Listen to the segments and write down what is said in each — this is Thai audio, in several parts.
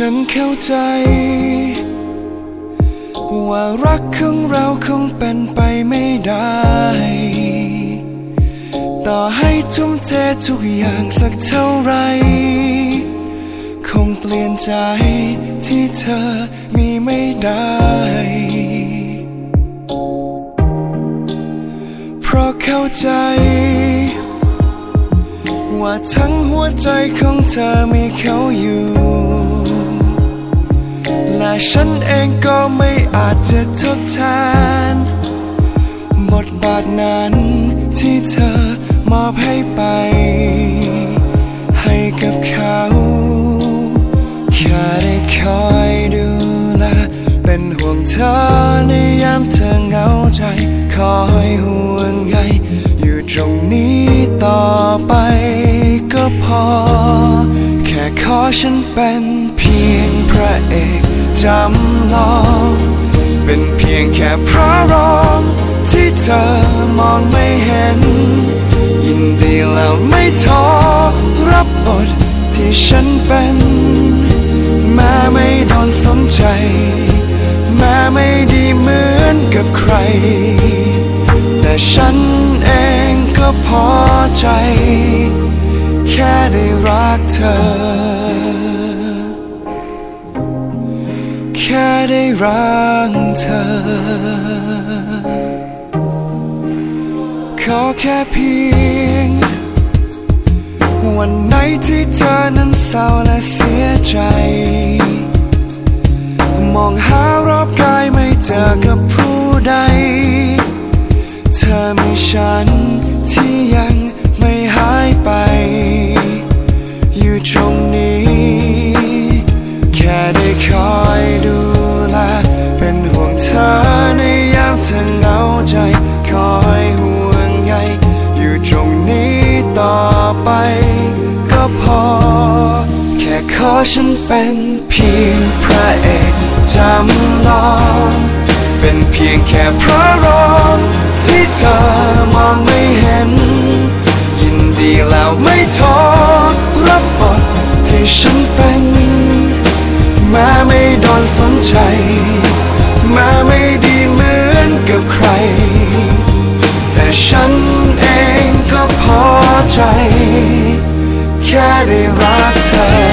ฉันเข้าใจ ว่ารักของเราคงเป็นไปไม่ได้ ต่อให้ทุ่มเททุกอย่างสักเท่าไหรคงเปลี่ยนใจที่เธอมีไม่ได้ เพราะเข้าใจว่าทั้งหัวใจของเธอมีเขาอยู่ และฉันเองก็ไม่อาจจะทดแทน บทบาทนั้นที่เธอมอบให้ไป ให้กับเขา แค่ได้คอยดูแลเป็นห่วงเธอในยามเธอเหงาใจ คอยห่วงใยอยู่ตรงนี้ต่อไปก็พอ แค่ขอฉันเป็นเพียง จำลองเป็นเพียงแค่พระรองที่เธอมองไม่เห็น ยินดีแล้วไม่ท้อรับบทที่ฉันเป็นแม้ไม่โดนสนใจ แม้ไม่ดีเหมือนกับใคร แต่ฉันเองก็พอใจ แค่ได้รักเธอ แค่ได้รักเธอ ขอแค่เพียง วันไหนที่เธอนั้นเศร้าและเสียใจ มองหารอบกายไม่เจอกับผู้ใด เธอมีฉัน ค่ขอฉันเป็นเพียงพระเอกจำลอง เป็นเพียงแค่พระรองที่เธอมองไม่เห็น ยินดีแล้วไม่ท้อรับบทที่ฉันเป็นแม้ไม่โดนสนใจแม้ไม่ดีเหมือนกับใคร แต่ฉันเองก็พอใจ แค่ได้รักเธอ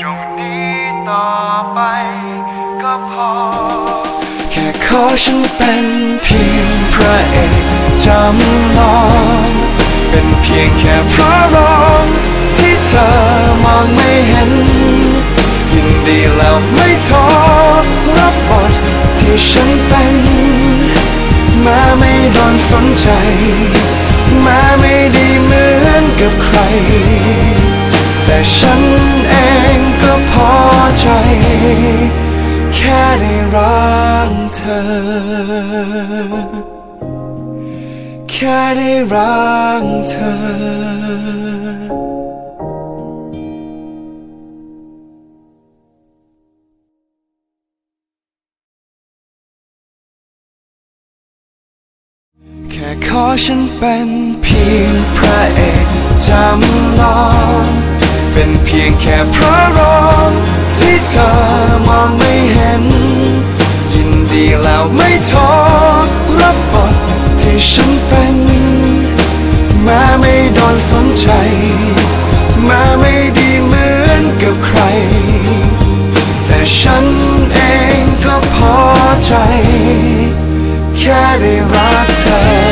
ตรงนี้ต่อไปก็พอ ค่ขอฉันเป็นเพียงพระเอกจำลอง เป็นเพียงแค่พระรองที่เธอมองไม่เห็น ยินดีแล้วไม่ท้อรับบทที่ฉันเป็นแม้ไม่โดนสนใจแม้ไม่ดีเหมือนกับใคร แต่ฉันเองก็พอใจ แค่ได้รักเธอ แค่ได้รักเธอแค่ขอฉันเป็นเพียงพระเอกจำลอง เป็นเพียงแค่พระร ที่ฉันเป็นแม้ไม่โดนสนใจแม้ไม่ดีเหมือนกับใคร แต่ฉันเองก็พอใจ แค่ได้รักเธอ